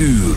uur.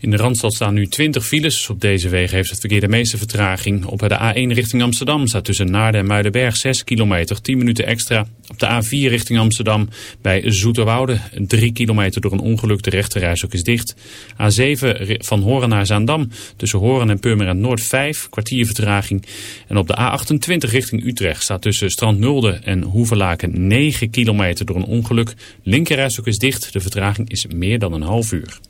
In de Randstad staan nu 20 files. Op deze wegen heeft het verkeer de meeste vertraging. Op de A1 richting Amsterdam staat tussen Naarden en Muidenberg 6 kilometer, 10 minuten extra. Op de A4 richting Amsterdam bij Zoeterwoude 3 kilometer door een ongeluk. De rechterreis ook is dicht. A7 van Horen naar Zaandam tussen Horen en Purmerend Noord 5, kwartier vertraging. En op de A28 richting Utrecht staat tussen Strand Nulde en Hoevelaken 9 kilometer door een ongeluk. Linkerreis ook is dicht. De vertraging is meer dan een half uur.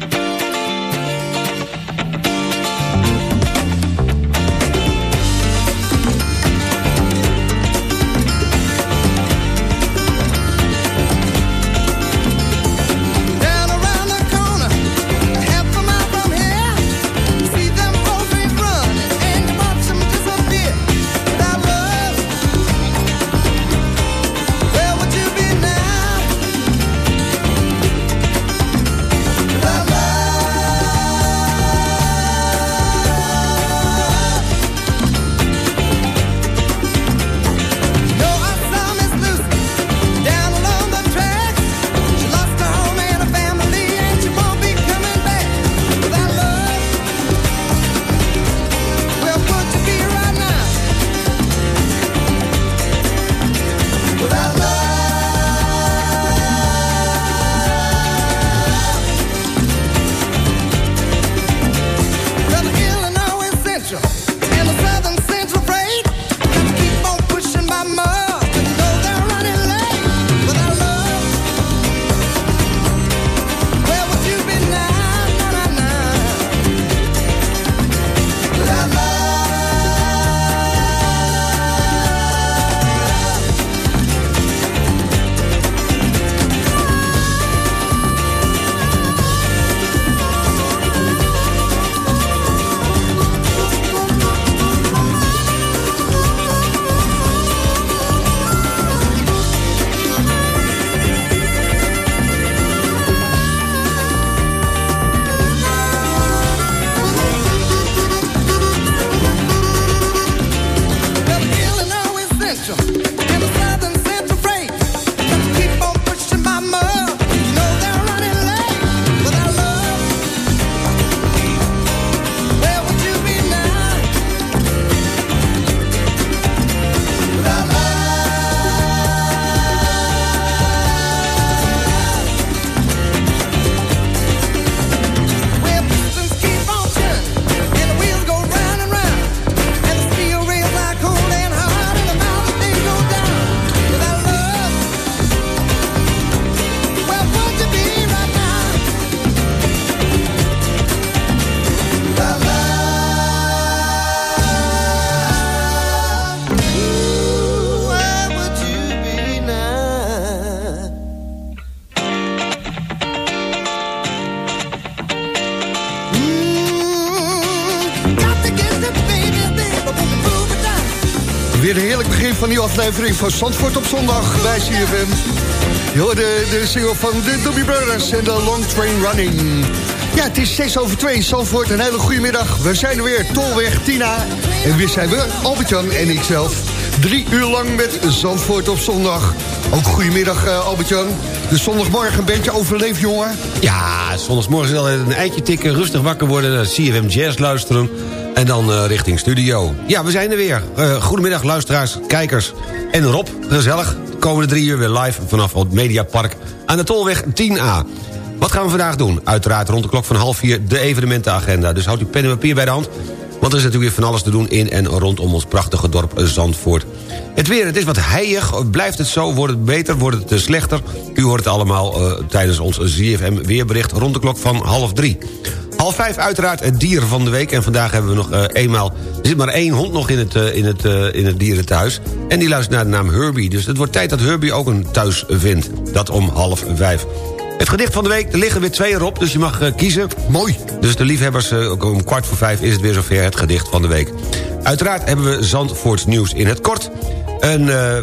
Van die aflevering van Zandvoort op zondag bij CFM. Je hoorde de single van de Doobie Brothers en de Long Train Running. Ja, het is 6 over 2 Zandvoort. Een hele goede middag. We zijn er weer, Tolweg Tina. En weer zijn we, Albert-Jan en ikzelf. Drie uur lang met Zandvoort op zondag. Ook goedemiddag, uh, Albert-Jan. De zondagmorgen een beetje overleefd, jongen. Ja, zondagsmorgen altijd een eitje tikken, rustig wakker worden... CFM Jazz luisteren en dan uh, richting studio. Ja, we zijn er weer. Uh, goedemiddag, luisteraars, kijkers en Rob. Gezellig. De komende drie uur weer live vanaf het Mediapark aan de Tolweg 10A. Wat gaan we vandaag doen? Uiteraard rond de klok van half vier de evenementenagenda. Dus houdt uw pen en papier bij de hand... Want er is natuurlijk weer van alles te doen in en rondom ons prachtige dorp Zandvoort. Het weer, het is wat heilig. Blijft het zo? Wordt het beter? Wordt het slechter? U hoort het allemaal uh, tijdens ons ZFM weerbericht rond de klok van half drie. Half vijf uiteraard het dier van de week. En vandaag hebben we nog uh, eenmaal... Er zit maar één hond nog in het, uh, in, het, uh, in het dierenthuis. En die luistert naar de naam Herbie. Dus het wordt tijd dat Herbie ook een thuis vindt. Dat om half vijf. Het gedicht van de week, er liggen weer twee erop, dus je mag kiezen. Mooi. Dus de liefhebbers, om kwart voor vijf is het weer zover het gedicht van de week. Uiteraard hebben we Zandvoorts nieuws in het kort. En uh,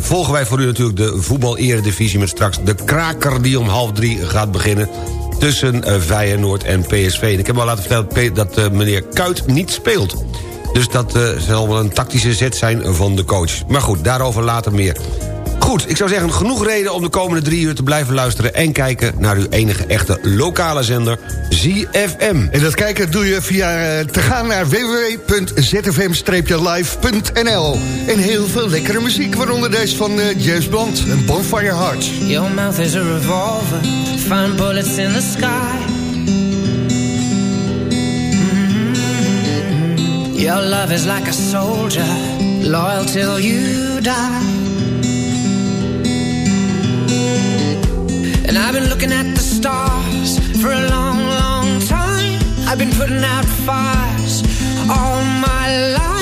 volgen wij voor u natuurlijk de voetbal-eredivisie... met straks de kraker die om half drie gaat beginnen tussen Feyenoord en PSV. En ik heb al laten vertellen dat meneer Kuit niet speelt. Dus dat zal wel een tactische zet zijn van de coach. Maar goed, daarover later meer. Goed, ik zou zeggen, genoeg reden om de komende drie uur te blijven luisteren... en kijken naar uw enige echte lokale zender, ZFM. En dat kijken doe je via te gaan naar www.zfm-live.nl. En heel veel lekkere muziek, waaronder deze van uh, James Bond en Bonfire Heart. Your mouth is a revolver, find bullets in the sky. Mm -hmm. Your love is like a soldier, loyal till you die. And I've been looking at the stars for a long, long time. I've been putting out fires all my life.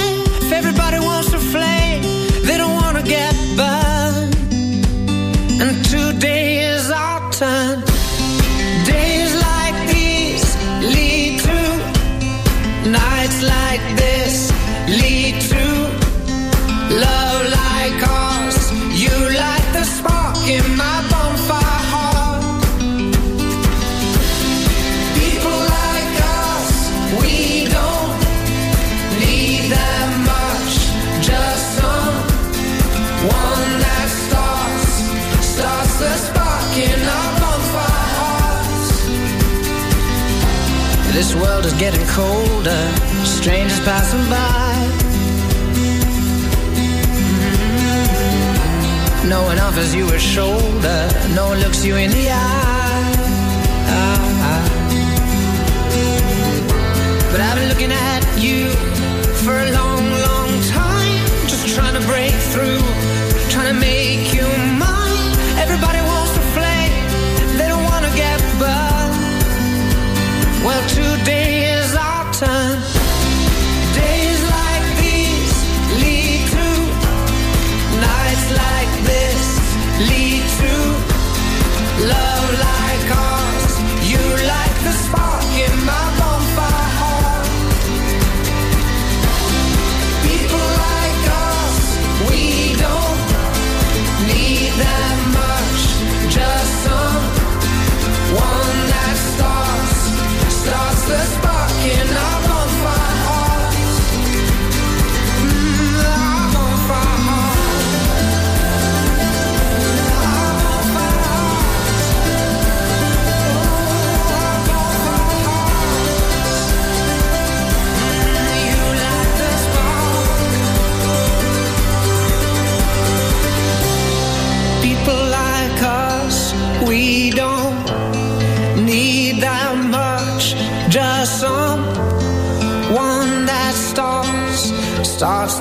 Getting colder, strangers passing by. Mm-hmm. No one offers you a shoulder, no one looks you in the eye. But I've been looking at you for a long, long time, just trying to break through,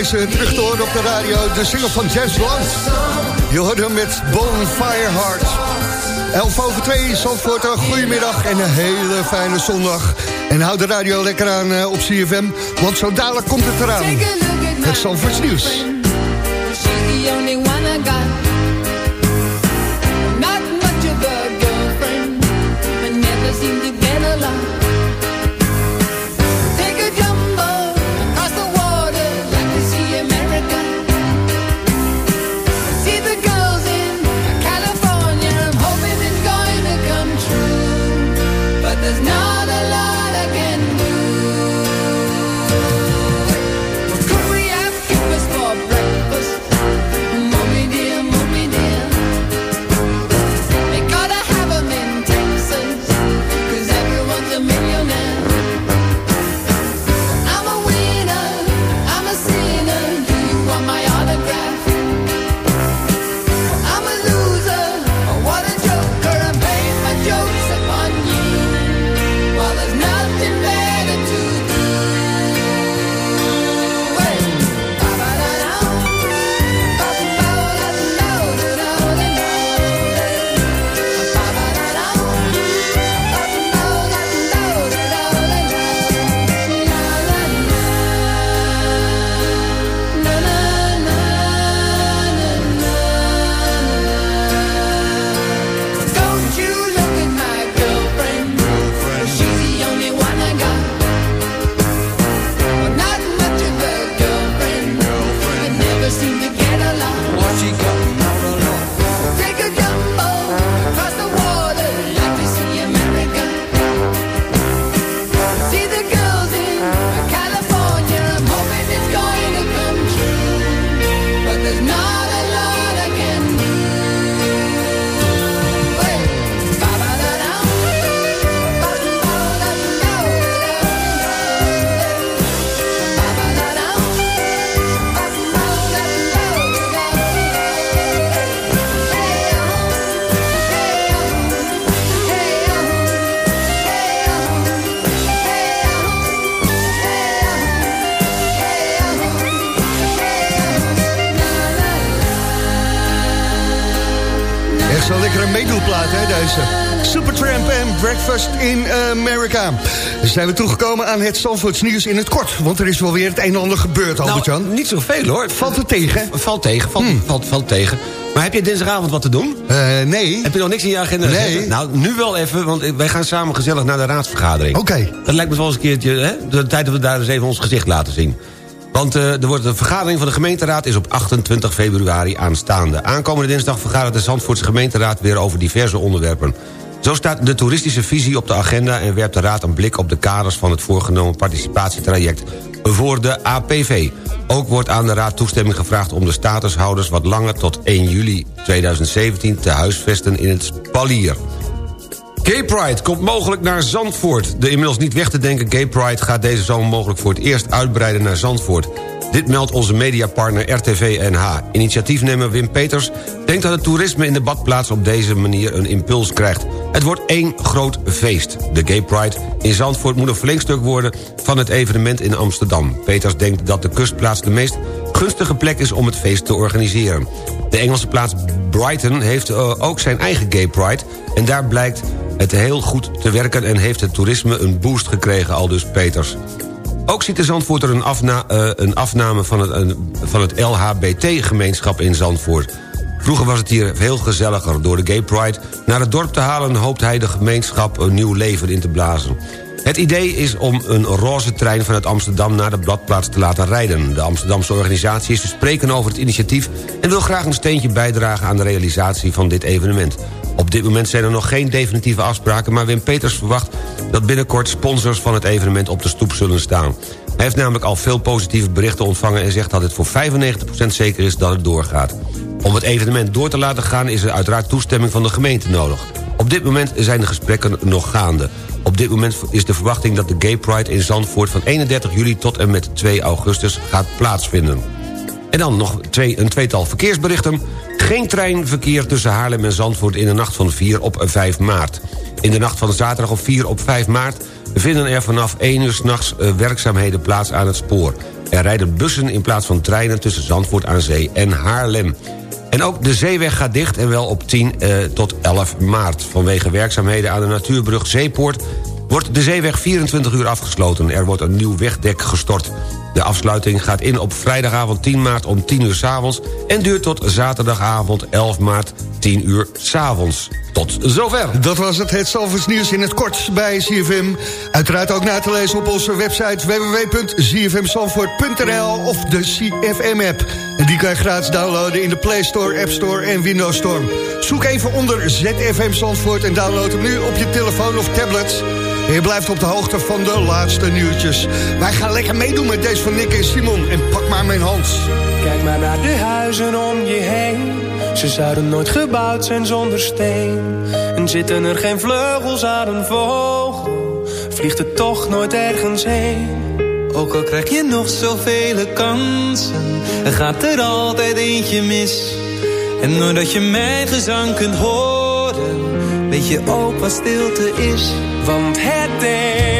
deze terug te horen op de radio. De single van Jazz Blunt. Je hoort hem met Bonfire Heart. 11 over 2, Zandvoort, een goedemiddag en een hele fijne zondag. En houd de radio lekker aan eh, op CFM, want zo dadelijk komt het eraan. Het Zandvoorts nieuws. Zo'n lekkere meedoelplaat, hè, deze. Supertramp en Breakfast in America. Dus zijn we toegekomen aan het Zandvoorts nieuws in het kort. Want er is wel weer het een en ander gebeurd, Albert-Jan. Nou, niet zoveel hoor. Valt het tegen? Valt tegen, valt, valt, valt tegen. Maar heb je dinsdagavond wat te doen? Eh, nee. Heb je nog niks in je agenda Nee. Nou, nu wel even, want wij gaan samen gezellig naar de raadsvergadering. Oké. Dat lijkt me wel eens een keertje, hè? De tijd dat we daar eens even ons gezicht laten zien. Want eh, er wordt een vergadering van de gemeenteraad is op 28 februari aanstaande. Aankomende dinsdag vergadert de Zandvoortse gemeenteraad weer over diverse onderwerpen. Zo staat de toeristische visie op de agenda... en werpt de raad een blik op de kaders van het voorgenomen participatietraject voor de APV. Ook wordt aan de raad toestemming gevraagd om de statushouders wat langer tot 1 juli 2017 te huisvesten in het Spalier. Gay Pride komt mogelijk naar Zandvoort. De inmiddels niet weg te denken Gay Pride gaat deze zomer mogelijk voor het eerst uitbreiden naar Zandvoort. Dit meldt onze mediapartner RTV NH. Initiatiefnemer Wim Peters denkt dat het toerisme in de badplaats op deze manier een impuls krijgt. Het wordt één groot feest. De Gay Pride in Zandvoort moet een verlengstuk worden van het evenement in Amsterdam. Peters denkt dat de kustplaats de meest gunstige plek is om het feest te organiseren. De Engelse plaats Brighton heeft eh, ook zijn eigen Gay Pride... en daar blijkt het heel goed te werken en heeft het toerisme een boost gekregen, al dus Peters. Ook ziet de Zandvoorter een, afna eh, een afname van het, van het LHBT-gemeenschap in Zandvoort. Vroeger was het hier veel gezelliger. Door de Gay Pride naar het dorp te halen... hoopt hij de gemeenschap een nieuw leven in te blazen. Het idee is om een roze trein vanuit Amsterdam naar de bladplaats te laten rijden. De Amsterdamse organisatie is te spreken over het initiatief... en wil graag een steentje bijdragen aan de realisatie van dit evenement. Op dit moment zijn er nog geen definitieve afspraken... maar Wim Peters verwacht dat binnenkort sponsors van het evenement op de stoep zullen staan. Hij heeft namelijk al veel positieve berichten ontvangen... en zegt dat het voor 95% zeker is dat het doorgaat. Om het evenement door te laten gaan is er uiteraard toestemming van de gemeente nodig. Op dit moment zijn de gesprekken nog gaande. Op dit moment is de verwachting dat de Gay Pride in Zandvoort... van 31 juli tot en met 2 augustus gaat plaatsvinden. En dan nog twee, een tweetal verkeersberichten. Geen treinverkeer tussen Haarlem en Zandvoort in de nacht van 4 op 5 maart. In de nacht van zaterdag op 4 op 5 maart vinden er vanaf 1 uur s'nachts werkzaamheden plaats aan het spoor. Er rijden bussen in plaats van treinen tussen Zandvoort aan Zee en Haarlem. En ook de zeeweg gaat dicht en wel op 10 eh, tot 11 maart. Vanwege werkzaamheden aan de natuurbrug Zeepoort... wordt de zeeweg 24 uur afgesloten. Er wordt een nieuw wegdek gestort. De afsluiting gaat in op vrijdagavond 10 maart om 10 uur s'avonds... en duurt tot zaterdagavond 11 maart 10 uur s'avonds. Tot zover. Dat was het, het Zalvers nieuws in het kort bij CFM. Uiteraard ook na te lezen op onze website www.zfmzandvoort.nl of de CFM-app. Die kan je gratis downloaden in de Play Store, App Store en Windows Store. Zoek even onder ZFM Zandvoort en download hem nu op je telefoon of tablet... Je blijft op de hoogte van de laatste nieuwtjes. Wij gaan lekker meedoen met deze van Nick en Simon. En pak maar mijn hand. Kijk maar naar de huizen om je heen. Ze zouden nooit gebouwd zijn zonder steen. En zitten er geen vleugels aan een vogel, vliegt het toch nooit ergens heen. Ook al krijg je nog zoveel kansen, er gaat er altijd eentje mis. En doordat je mijn gezang kunt horen, weet je ook wat stilte is. Want het een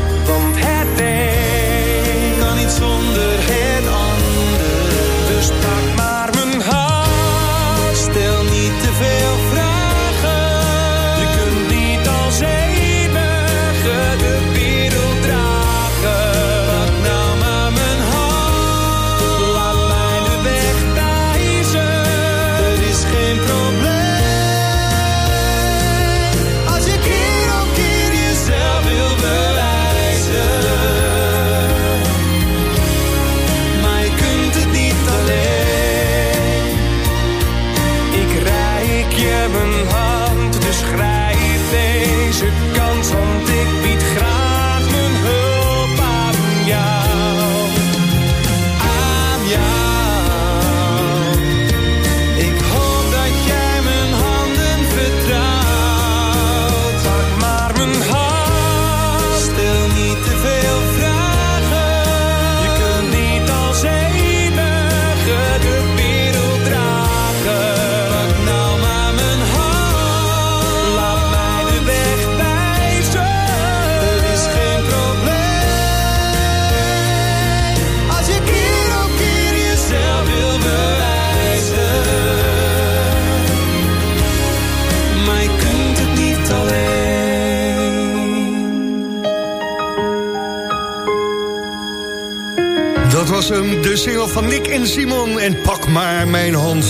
En Simon. En pak maar mijn hand.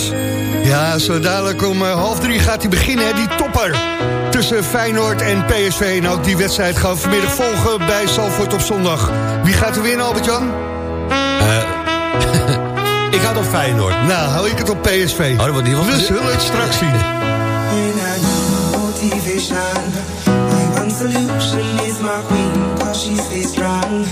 Ja, zo dadelijk om eh, half drie gaat hij beginnen, hè, die topper. Tussen Feyenoord en PSV. En ook die wedstrijd gaan we vanmiddag volgen bij Salford op zondag. Wie gaat er winnen, Albert-Jan? Ik had op Feyenoord. Nou, hou ik het op PSV. Oh, dat wordt niet wel We zullen het straks zien. motivation. My one solution is my queen, cause she stays strong.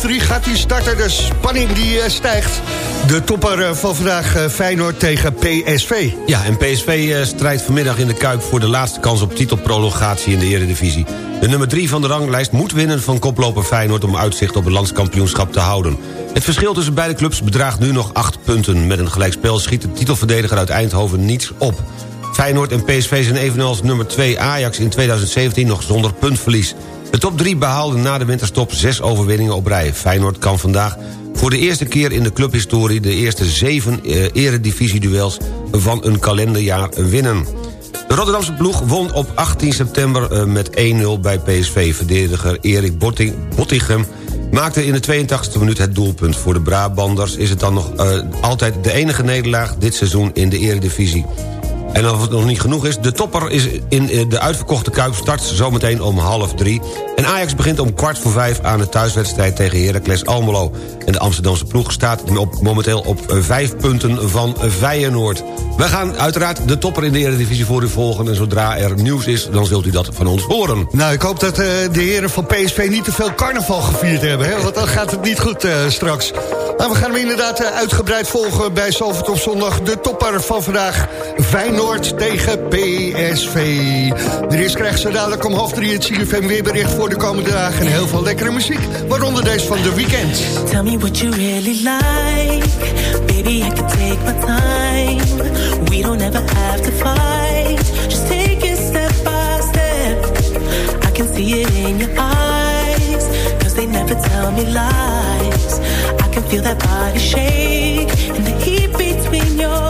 Half drie gaat hij starten. De spanning die eh, stijgt. De topper eh, van vandaag eh, Feyenoord tegen PSV. Ja, en PSV strijdt vanmiddag in de Kuip voor de laatste kans op titelprologatie in de Eredivisie. De nummer 3 van de ranglijst moet winnen van koploper Feyenoord... om uitzicht op het landskampioenschap te houden. Het verschil tussen beide clubs bedraagt nu nog 8 punten. Met een gelijkspel schiet de titelverdediger uit Eindhoven niets op. Feyenoord en PSV zijn evenals nummer 2 Ajax in 2017 nog zonder puntverlies. De top 3 behaalde na de winterstop zes overwinningen op rij. Feyenoord kan vandaag voor de eerste keer in de clubhistorie... de eerste zeven eh, eredivisieduels van een kalenderjaar winnen. De Rotterdamse ploeg won op 18 september eh, met 1-0 bij PSV. Verdediger Erik Botting- Bottichem maakte in de 82e minuut het doelpunt. Voor de Brabanders is het dan nog eh, altijd de enige nederlaag dit seizoen in de eredivisie. En als het nog niet genoeg is, de topper is in eh, de uitverkochte Kuip start zometeen om half drie. En Ajax begint om kwart voor vijf aan de thuiswedstrijd tegen Heracles Almelo. En de Amsterdamse ploeg staat op, momenteel op eh, vijf punten van Feyenoord. We gaan uiteraard de topper in de Eredivisie voor u volgen... en zodra er nieuws is, dan zult u dat van ons horen. Nou, ik hoop dat eh, de heren van PSV niet te veel carnaval gevierd hebben. Hè? Want dan gaat het niet goed straks. Maar we gaan hem inderdaad uitgebreid volgen bij op zondag. De topper van vandaag, Feyenoord tegen PSV. De eerst krijgt ze dadelijk om half drie het CFM weerbericht voor de komende dagen. En heel veel lekkere muziek, waaronder deze van The Weeknd. Tell me what you really like. Baby, I can take my time. We don't ever have to fight. Just take it step by step. I can see it in your eyes. Cause they never tell me lies. I can feel that body shake. And the heat between your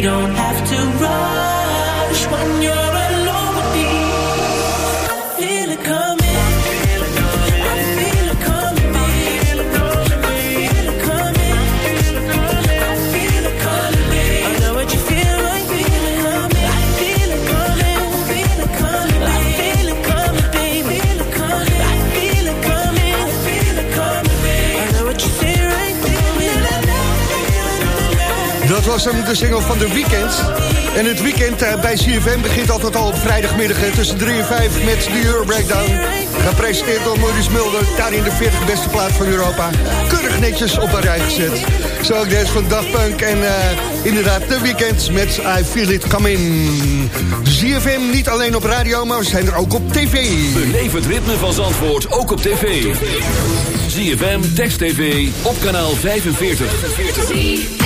don't was hem, de single van de weekend. En het weekend eh, bij CFM begint altijd al op vrijdagmiddag tussen 3 en 5 met de Euro Breakdown. Gepresenteerd door Maurice Mulder, daarin de 40 beste plaat van Europa. Keurig netjes op een rij gezet. Zo ook deze van Daft Punk en eh, inderdaad de weekend met I Feel It Coming. CFM niet alleen op radio, maar we zijn er ook op tv. Beleef het ritme van Zandvoort ook op tv. ZFM, Text TV, op kanaal 45.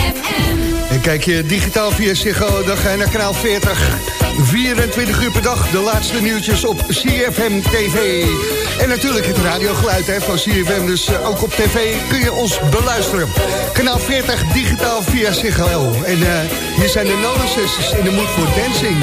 Kijk je digitaal via Ziggo, dan ga je naar kanaal 40. 24 uur per dag, de laatste nieuwtjes op CFM TV. En natuurlijk het radiogeluid hè, van CFM, dus eh, ook op tv kun je ons beluisteren. Kanaal 40, digitaal via Ziggo. En eh, hier zijn de Nolan Sisters in de Mood for Dancing.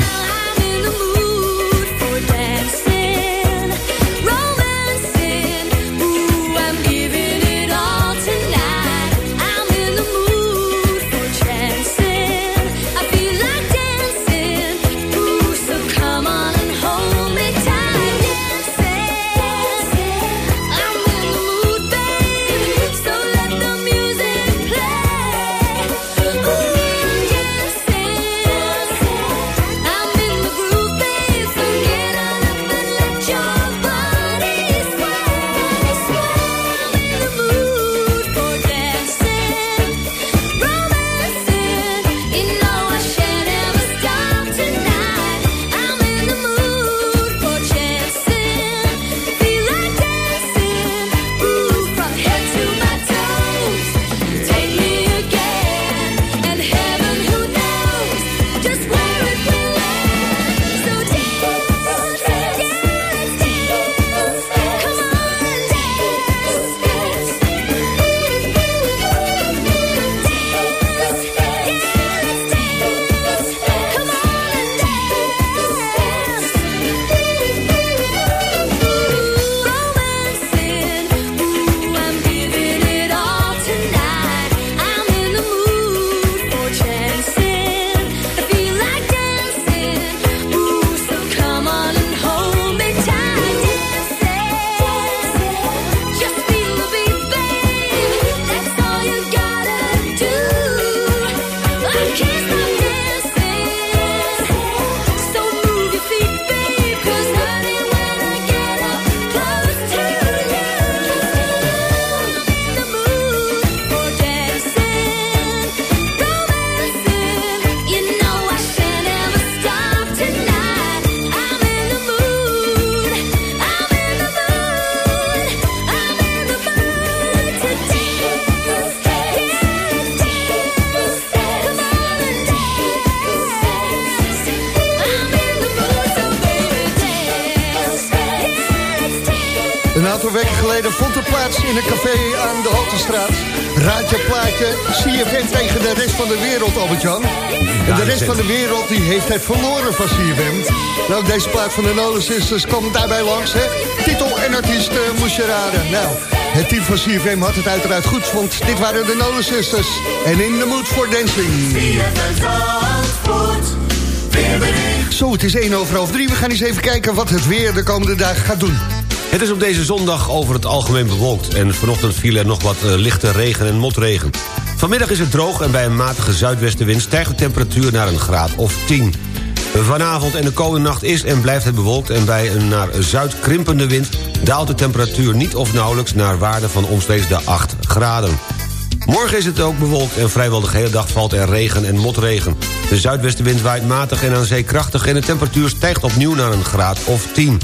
Aantal weken geleden vond er plaats in een café aan de Haltestraat. Raad je plaatje, CFM tegen de rest van de wereld, Albert-Jan. En de rest van de wereld die heeft het verloren van CFM. Nou, deze plaat van de Nolan Sisters komt daarbij langs, hè. Titel en artiest eh, moest je raden. Nou, het team van CFM had het uiteraard goed, want dit waren de Nolan Sisters. En in the mood for dancing. Zo, het is 1 over half 3. We gaan eens even kijken wat het weer de komende dagen gaat doen. Het is op deze zondag over het algemeen bewolkt... en vanochtend viel er nog wat eh, lichte regen en motregen. Vanmiddag is het droog en bij een matige zuidwestenwind... stijgt de temperatuur naar een graad of 10. Vanavond en de komende nacht is en blijft het bewolkt... en bij een naar zuid krimpende wind daalt de temperatuur niet of nauwelijks... naar waarde van omstreeks de 8 graden. Morgen is het ook bewolkt en vrijwel de hele dag valt er regen en motregen. De zuidwestenwind waait matig en aan zee krachtig... en de temperatuur stijgt opnieuw naar een graad of 10.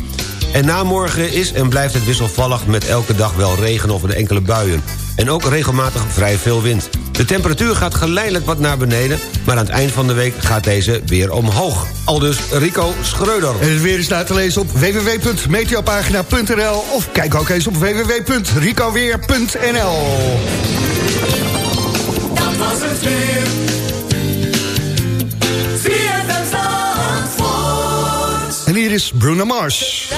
En na morgen is en blijft het wisselvallig met elke dag wel regen of een enkele buien. En ook regelmatig vrij veel wind. De temperatuur gaat geleidelijk wat naar beneden... maar aan het eind van de week gaat deze weer omhoog. Aldus Rico Schreuder. En het weer is na te lezen op www.meteopagina.nl of kijk ook eens op www.ricoweer.nl Dat was het weer. En hier is Bruno Mars.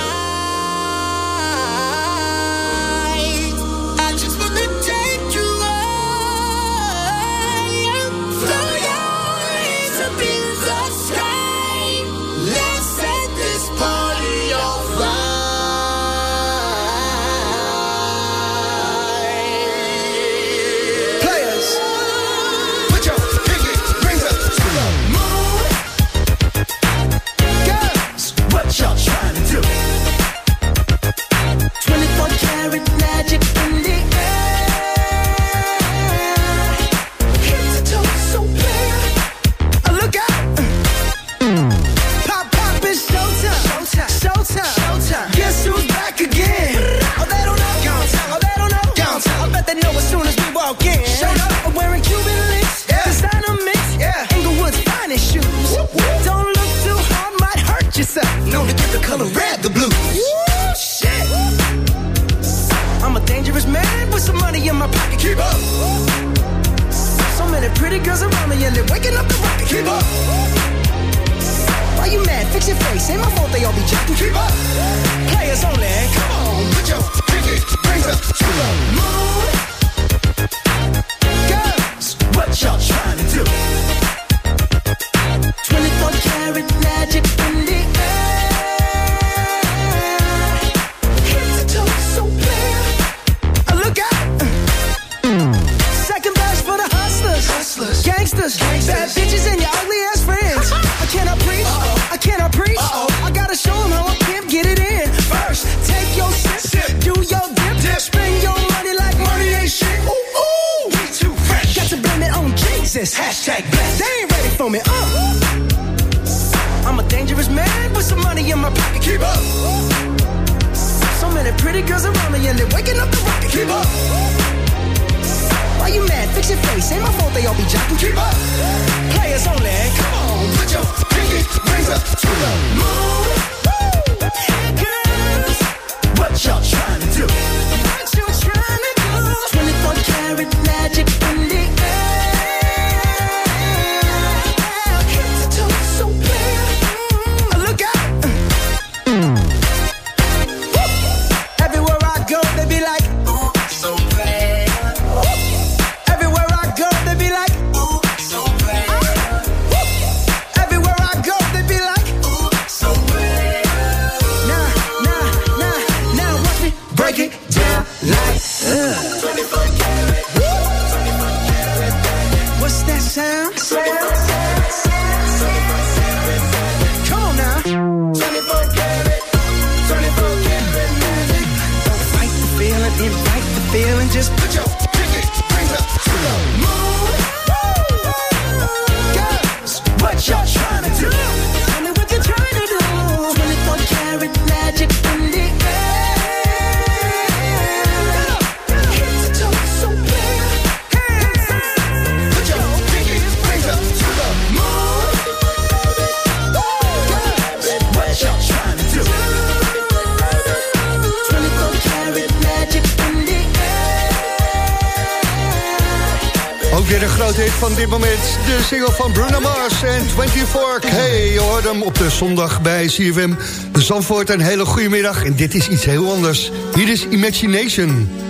single van Bruno Mars en 24K. Je hoort hem op de zondag bij CFM Zandvoort. Een hele goede middag en dit is iets heel anders. Hier is Imagination.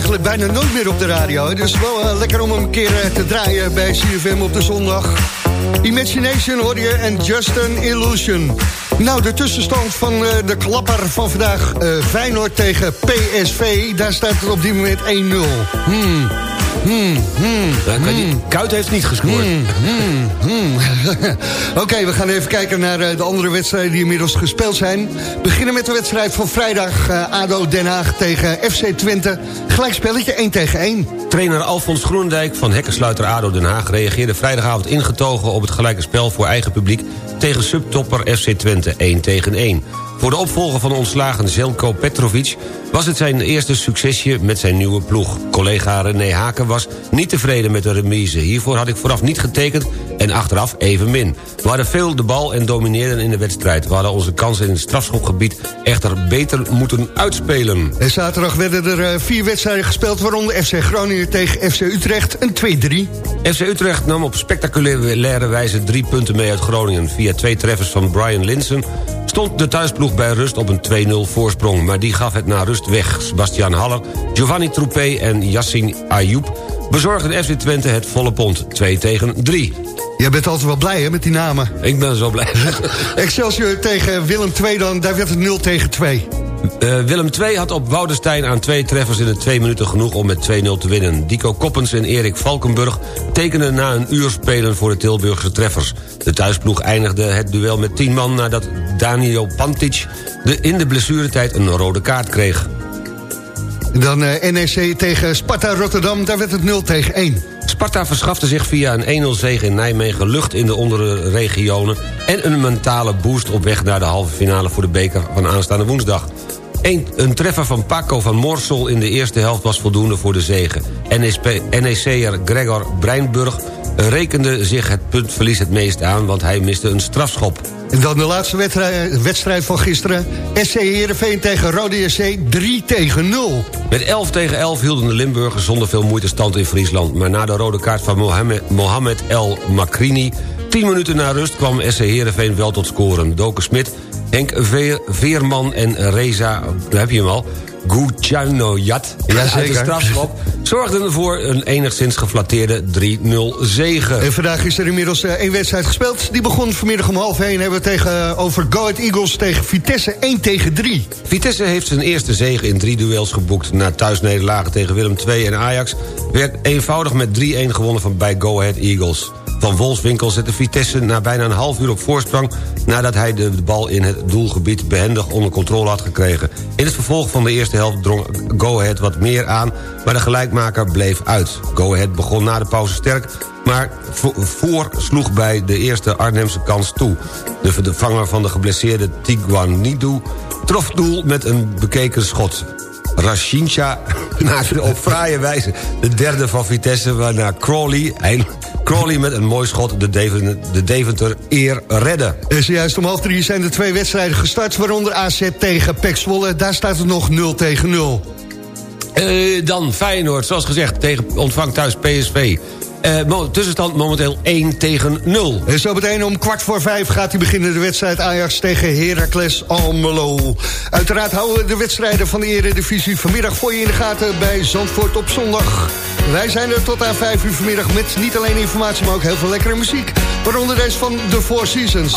Eigenlijk bijna nooit meer op de radio. Dus wel eh, lekker om hem een keer eh, te draaien bij CFM op de zondag. Imagination hoor je en Just an Illusion. Nou, de tussenstand van eh, de klapper van vandaag. Feyenoord tegen PSV. Daar staat het op dit moment 1-0. Hmm. Hmm, hmm, hmm. Kuit heeft niet gescoord. Hmm, hmm. Oké, we gaan even kijken naar eh, de andere wedstrijden die inmiddels gespeeld zijn. We beginnen met de wedstrijd van vrijdag. eh, ADO Den Haag tegen FC Twente. Gelijkspelletje 1 tegen 1. Trainer Alfons Groenendijk van hekkensluiter ADO Den Haag... reageerde vrijdagavond ingetogen op het gelijke spel voor eigen publiek... tegen subtopper FC Twente 1 tegen 1. Voor de opvolger van de ontslagen Zelko Petrovic... was het zijn eerste succesje met zijn nieuwe ploeg. Collega René Haken was niet tevreden met de remise. Hiervoor had ik vooraf niet getekend en achteraf evenmin. We hadden veel de bal en domineerden in de wedstrijd. We hadden onze kansen in het strafschopgebied echter beter moeten uitspelen. En zaterdag werden er eh, vier wedstrijden gespeeld... waaronder FC Groningen tegen FC Utrecht, een 2-3. FC Utrecht nam op spectaculaire wijze drie punten mee uit Groningen. Via twee treffers van Brian Linsen stond de thuisploeg bij rust op een 2-0 voorsprong. Maar die gaf het na rust weg. Sebastian Haller, Giovanni Troepé en Yassin Ayoub bezorgden FC Twente het volle pond. 2 tegen 3. Jij bent altijd wel blij hè, met die namen. Ik ben zo blij. Excelsior tegen Willem II dan, daar werd het 0 tegen 2. Eh, Willem II had op Woudenstein aan twee treffers in de twee minuten genoeg om met 2-0 te winnen. Dico Koppens en Erik Valkenburg tekenen na een uur spelen voor de Tilburgse treffers. De thuisploeg eindigde het duel met 10 man nadat Daniel Pantic de in de blessuretijd een rode kaart kreeg. Dan eh, NEC tegen Sparta Rotterdam, daar werd het 0 tegen 1. Sparta verschafte zich via een 1-0 zege in Nijmegen lucht in de ondere regionen... en een mentale boost op weg naar de halve finale voor de beker van aanstaande woensdag. Een, een treffer van Paco van Morsel in de eerste helft was voldoende voor de zege. NEC'er Gregor Breinburg rekende zich het puntverlies het meest aan... want hij miste een strafschop. En dan de laatste wedstrijd, wedstrijd van gisteren. SC Heerenveen tegen Rode SC 3 tegen 0. Met 11 tegen 11 hielden de Limburgers zonder veel moeite stand in Friesland. Maar na de rode kaart van Mohamed, Mohamed El Makrini... 10 minuten na rust kwam SC Heerenveen wel tot scoren. Doken Smit, Henk Veer, Veerman en Reza, daar heb je hem al... Gouchanojat uit de strafschop... zorgden voor een enigszins geflatteerde 3-0 zege. En vandaag is er inmiddels eh, één wedstrijd gespeeld. Die begon vanmiddag om half 1. Hebben we tegen, over Go Ahead Eagles tegen Vitesse 1 tegen 3. Vitesse heeft zijn eerste zege in drie duels geboekt. Na thuisnederlagen tegen Willem II en Ajax... werd eenvoudig met 3-1 gewonnen van bij Go Ahead Eagles. Van Wolfswinkel zette Vitesse na bijna een half uur op voorsprong... nadat hij de bal in het doelgebied behendig onder controle had gekregen. In het vervolg van de eerste helft drong Go Ahead wat meer aan... maar de gelijkmaker bleef uit. Go Ahead begon na de pauze sterk... maar vo- voor sloeg bij de eerste Arnhemse kans toe. De vervanger van de geblesseerde Tiguanidou trof doel met een bekeken schot. Rashincha maakte op fraaie wijze de derde van Vitesse... waarna Crawley, Crawley met een mooi schot de Deventer, de Deventer eer redde. En zojuist om half 3 zijn de twee wedstrijden gestart... waaronder AZ tegen PEC Zwolle. Daar staat het nog 0 tegen 0. Eh, dan Feyenoord, zoals gezegd, tegen ontvangt thuis PSV. Eh, tussenstand momenteel 1 tegen 0. En zo meteen om kwart voor vijf gaat hij beginnen de wedstrijd Ajax tegen Heracles Almelo. Uiteraard houden we de wedstrijden van de Eredivisie vanmiddag voor je in de gaten bij Zandvoort op zondag. Wij zijn er tot aan vijf uur vanmiddag met niet alleen informatie, maar ook heel veel lekkere muziek. Waaronder deze van The Four Seasons.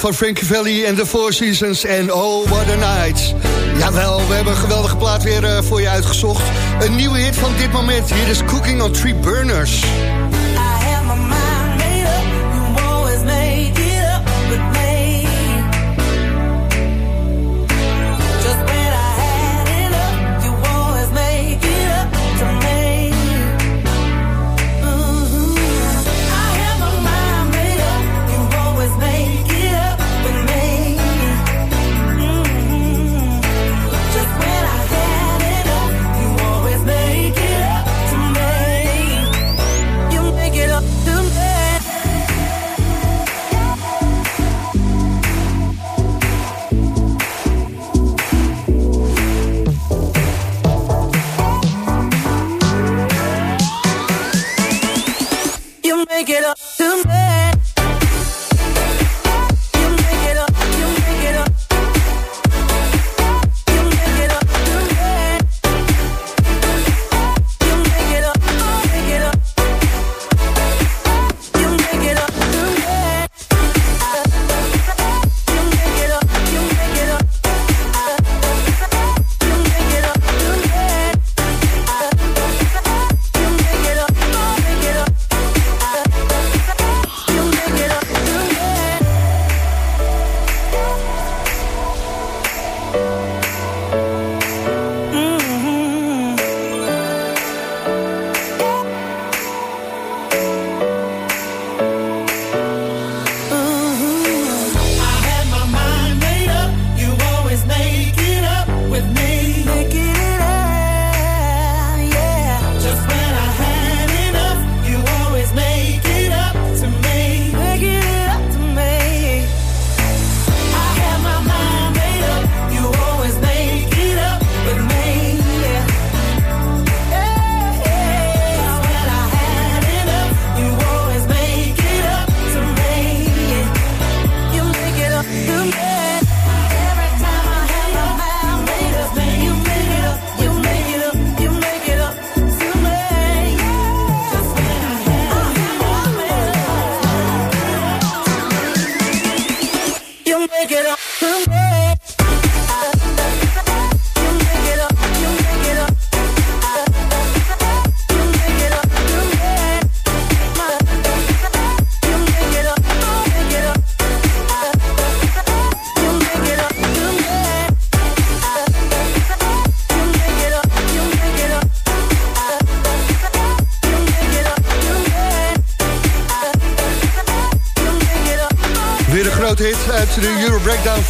Van Frankie Valli en The Four Seasons en Oh What a Night. Jawel, we hebben een geweldige plaat weer eh, voor je uitgezocht. Een nieuwe hit van dit moment. Hier is Cooking on Three Burners.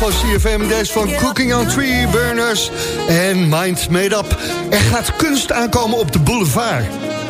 Van CFM. Van Cooking on Three Burners en Mind Made Up. Er gaat kunst aankomen op de boulevard.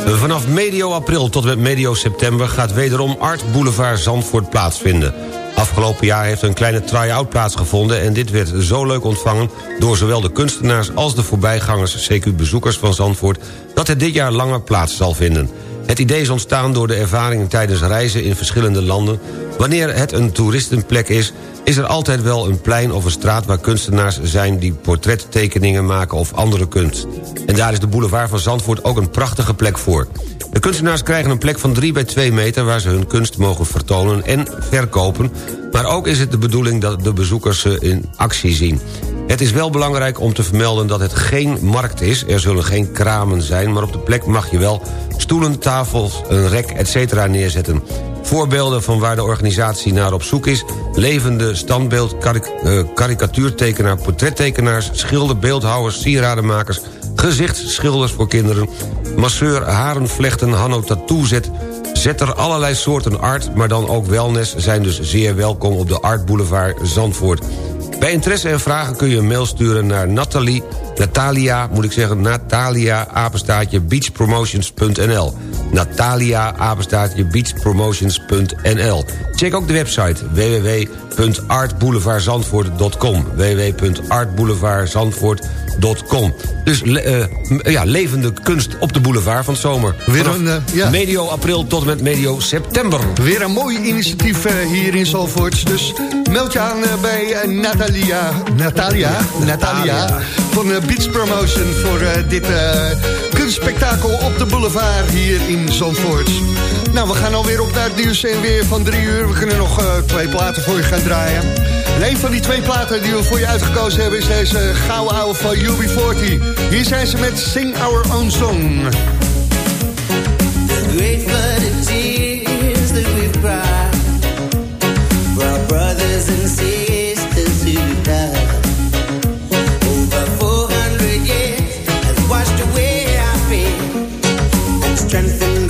Vanaf medio april tot met medio september... gaat wederom Art Boulevard Zandvoort plaatsvinden. Afgelopen jaar heeft een kleine try-out plaatsgevonden... en dit werd zo leuk ontvangen door zowel de kunstenaars... als de voorbijgangers, CQ bezoekers van Zandvoort... dat het dit jaar langer plaats zal vinden. Het idee is ontstaan door de ervaringen tijdens reizen in verschillende landen. Wanneer het een toeristenplek is, is er altijd wel een plein of een straat... waar kunstenaars zijn die portrettekeningen maken of andere kunst. En daar is de boulevard van Zandvoort ook een prachtige plek voor. De kunstenaars krijgen een plek van 3 bij 2 meter... waar ze hun kunst mogen vertonen en verkopen... maar ook is het de bedoeling dat de bezoekers ze in actie zien. Het is wel belangrijk om te vermelden dat het geen markt is. Er zullen geen kramen zijn, maar op de plek mag je wel... stoelen, tafels, een rek, etc. neerzetten. Voorbeelden van waar de organisatie naar op zoek is... levende standbeeld, eh, karikatuurtekenaar, portrettekenaars... schilder, beeldhouwers, sieradenmakers... gezichtsschilders voor kinderen... masseur, harenvlechten, Hanno Tattoo zet... Zetter allerlei soorten art, maar dan ook wellness... zijn dus zeer welkom op de Art Boulevard Zandvoort. Bij interesse en vragen kun je een mail sturen naar Nathalie... Natalia, moet ik zeggen, Natalia, apenstaatje, beachpromotions.nl. Natalia, apenstaatje, beachpromotions.nl. Check ook de website www.artboulevardzandvoort.com www.artboulevardzandvoort.com Dus le- eh, ja, levende kunst op de boulevard van het zomer. Weer een, eh, ja. Medio april tot en met medio september. Weer een mooi initiatief eh, hier in Zalvoort. Dus meld je aan eh, bij eh, Natalia, Natalia, Natalia van eh, Beach Promotion voor eh, dit eh, kunst een spektakel op de boulevard hier in Zandvoort. Nou, we gaan alweer op naar het nieuws en weer van drie uur. We kunnen nog eh, twee platen voor je gaan draaien. En een van die twee platen die we voor je uitgekozen hebben... is deze gouden ouwe van UB40. Hier zijn ze met Sing Our Own Song. Great the tears that we've cried For our brothers and sisters And